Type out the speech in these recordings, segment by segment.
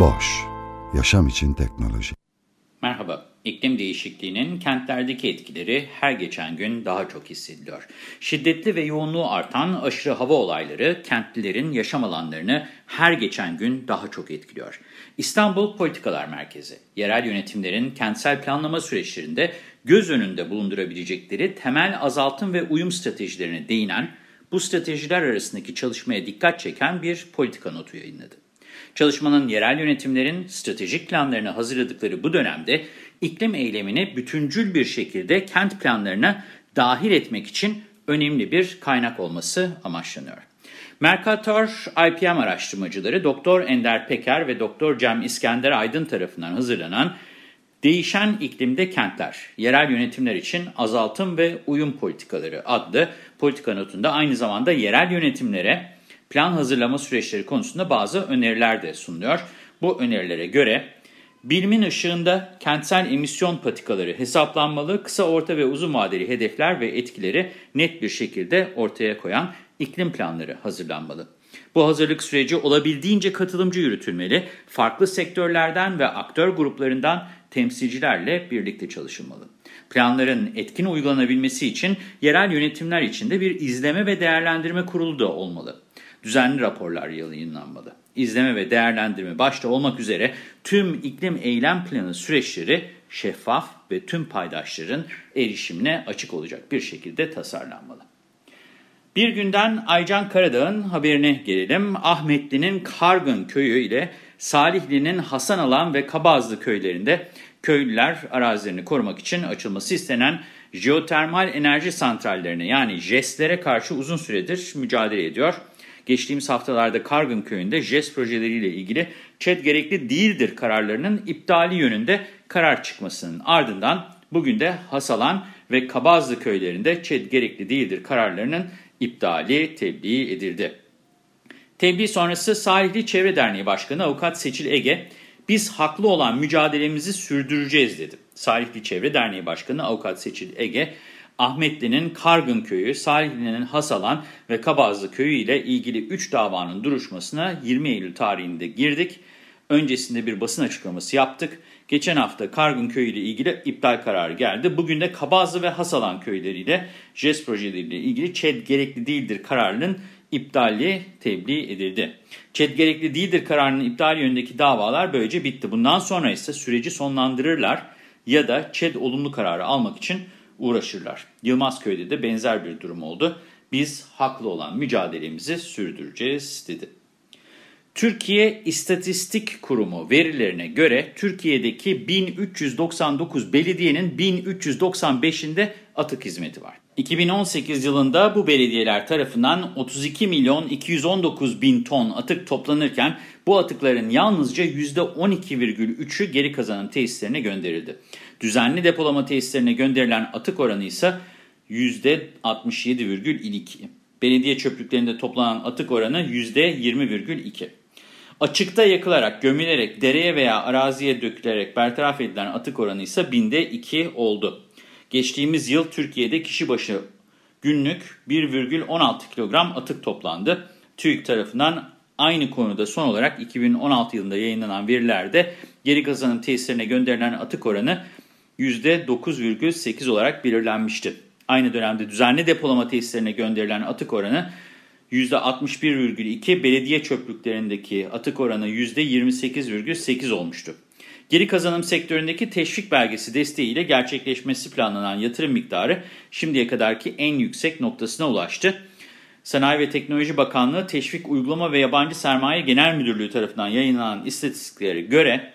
Boş, yaşam için teknoloji. Merhaba, iklim değişikliğinin kentlerdeki etkileri her geçen gün daha çok hissediliyor. Şiddetli ve yoğunluğu artan aşırı hava olayları kentlilerin yaşam alanlarını her geçen gün daha çok etkiliyor. İstanbul Politikalar Merkezi, yerel yönetimlerin kentsel planlama süreçlerinde göz önünde bulundurabilecekleri temel azaltım ve uyum stratejilerine değinen, bu stratejiler arasındaki çalışmaya dikkat çeken bir politika notu yayınladı. Çalışmanın yerel yönetimlerin stratejik planlarını hazırladıkları bu dönemde iklim eylemini bütüncül bir şekilde kent planlarına dahil etmek için önemli bir kaynak olması amaçlanıyor. Mercator IPM araştırmacıları Doktor Ender Peker ve Doktor Cem İskender Aydın tarafından hazırlanan Değişen İklimde Kentler, Yerel Yönetimler için Azaltım ve Uyum Politikaları adlı politika notunda aynı zamanda yerel yönetimlere plan hazırlama süreçleri konusunda bazı öneriler de sunuyor. Bu önerilere göre bilimin ışığında kentsel emisyon patikaları hesaplanmalı, kısa, orta ve uzun vadeli hedefler ve etkileri net bir şekilde ortaya koyan iklim planları hazırlanmalı. Bu hazırlık süreci olabildiğince katılımcı yürütülmeli, farklı sektörlerden ve aktör gruplarından temsilcilerle birlikte çalışılmalı. Planların etkin uygulanabilmesi için yerel yönetimler içinde bir izleme ve değerlendirme kurulu da olmalı düzenli raporlar yayınlanmalı. İzleme ve değerlendirme başta olmak üzere tüm iklim eylem planı süreçleri şeffaf ve tüm paydaşların erişimine açık olacak bir şekilde tasarlanmalı. Bir günden Aycan Karadağ'ın haberine gelelim. Ahmetli'nin Kargın köyü ile Salihli'nin Hasanalan ve Kabazlı köylerinde köylüler arazilerini korumak için açılması istenen jeotermal enerji santrallerine yani JES'lere karşı uzun süredir mücadele ediyor. Geçtiğimiz haftalarda Kargın köyünde JES projeleriyle ilgili ÇED gerekli değildir kararlarının iptali yönünde karar çıkmasının ardından bugün de Hasalan ve Kabazlı köylerinde ÇED gerekli değildir kararlarının iptali tebliğ edildi. Tebliğ sonrası Salihli Çevre Derneği Başkanı Avukat Seçil Ege, biz haklı olan mücadelemizi sürdüreceğiz dedi. Salihli Çevre Derneği Başkanı Avukat Seçil Ege, Ahmetli'nin Kargın Köyü, Salihli'nin Hasalan ve Kabazlı Köyü ile ilgili 3 davanın duruşmasına 20 Eylül tarihinde girdik. Öncesinde bir basın açıklaması yaptık. Geçen hafta Kargın Köyü ile ilgili iptal kararı geldi. Bugün de Kabazlı ve Hasalan köyleriyle JES projeleriyle ilgili ÇED gerekli değildir kararının iptali tebliğ edildi. ÇED gerekli değildir kararının iptal yönündeki davalar böylece bitti. Bundan sonra ise süreci sonlandırırlar ya da ÇED olumlu kararı almak için uğraşırlar. Yılmazköy'de de benzer bir durum oldu. Biz haklı olan mücadelemizi sürdüreceğiz dedi. Türkiye İstatistik Kurumu verilerine göre Türkiye'deki 1399 belediyenin 1395'inde atık hizmeti var. 2018 yılında bu belediyeler tarafından 32 milyon 219 bin ton atık toplanırken bu atıkların yalnızca %12,3'ü geri kazanan tesislerine gönderildi. Düzenli depolama tesislerine gönderilen atık oranı ise %67,2. Belediye çöplüklerinde toplanan atık oranı %20,2. Açıkta yakılarak, gömülerek, dereye veya araziye dökülerek bertaraf edilen atık oranı ise binde 2 oldu. Geçtiğimiz yıl Türkiye'de kişi başı günlük 1,16 kilogram atık toplandı. TÜİK tarafından aynı konuda son olarak 2016 yılında yayınlanan verilerde geri kazanım tesislerine gönderilen atık oranı %9,8 olarak belirlenmişti. Aynı dönemde düzenli depolama tesislerine gönderilen atık oranı %61,2, belediye çöplüklerindeki atık oranı %28,8 olmuştu. Geri kazanım sektöründeki teşvik belgesi desteğiyle gerçekleşmesi planlanan yatırım miktarı şimdiye kadarki en yüksek noktasına ulaştı. Sanayi ve Teknoloji Bakanlığı Teşvik Uygulama ve Yabancı Sermaye Genel Müdürlüğü tarafından yayınlanan istatistiklere göre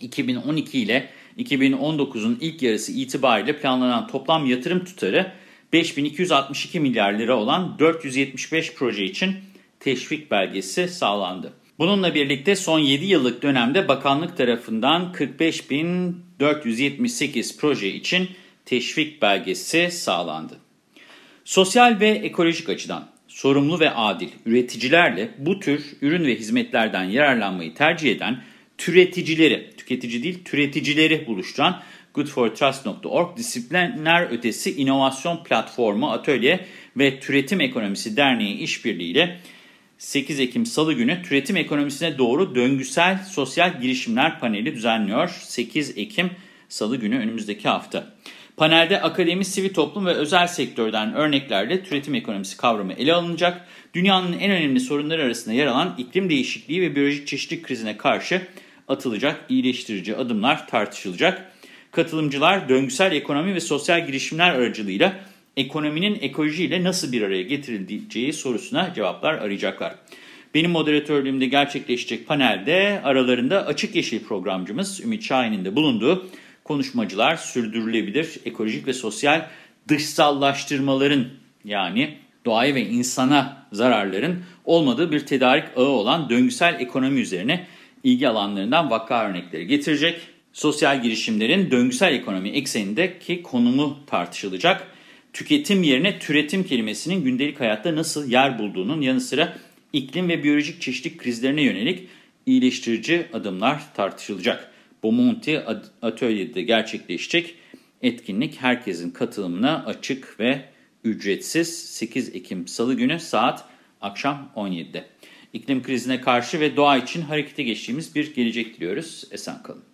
2012 ile 2019'un ilk yarısı itibariyle planlanan toplam yatırım tutarı 5262 milyar lira olan 475 proje için teşvik belgesi sağlandı. Bununla birlikte son 7 yıllık dönemde bakanlık tarafından 45.478 proje için teşvik belgesi sağlandı. Sosyal ve ekolojik açıdan sorumlu ve adil üreticilerle bu tür ürün ve hizmetlerden yararlanmayı tercih eden türeticileri, tüketici değil türeticileri buluşturan goodfortrust.org disiplinler ötesi inovasyon platformu, atölye ve Türetim Ekonomisi Derneği işbirliğiyle 8 Ekim Salı günü türetim ekonomisine doğru döngüsel sosyal girişimler paneli düzenliyor. 8 Ekim Salı günü önümüzdeki hafta. Panelde akademi, sivil toplum ve özel sektörden örneklerle türetim ekonomisi kavramı ele alınacak. Dünyanın en önemli sorunları arasında yer alan iklim değişikliği ve biyolojik çeşitlilik krizine karşı atılacak iyileştirici adımlar tartışılacak. Katılımcılar döngüsel ekonomi ve sosyal girişimler aracılığıyla ekonominin ekolojiyle nasıl bir araya getirileceği sorusuna cevaplar arayacaklar. Benim moderatörlüğümde gerçekleşecek panelde aralarında Açık Yeşil programcımız Ümit Şahin'in de bulunduğu konuşmacılar sürdürülebilir ekolojik ve sosyal dışsallaştırmaların yani doğaya ve insana zararların olmadığı bir tedarik ağı olan döngüsel ekonomi üzerine ilgi alanlarından vaka örnekleri getirecek. Sosyal girişimlerin döngüsel ekonomi eksenindeki konumu tartışılacak. Tüketim yerine türetim kelimesinin gündelik hayatta nasıl yer bulduğunun yanı sıra iklim ve biyolojik çeşitlilik krizlerine yönelik iyileştirici adımlar tartışılacak. Bomonti atölyede gerçekleşecek etkinlik herkesin katılımına açık ve ücretsiz 8 Ekim Salı günü saat akşam 17'de. İklim krizine karşı ve doğa için harekete geçtiğimiz bir gelecek diliyoruz. Esen kalın.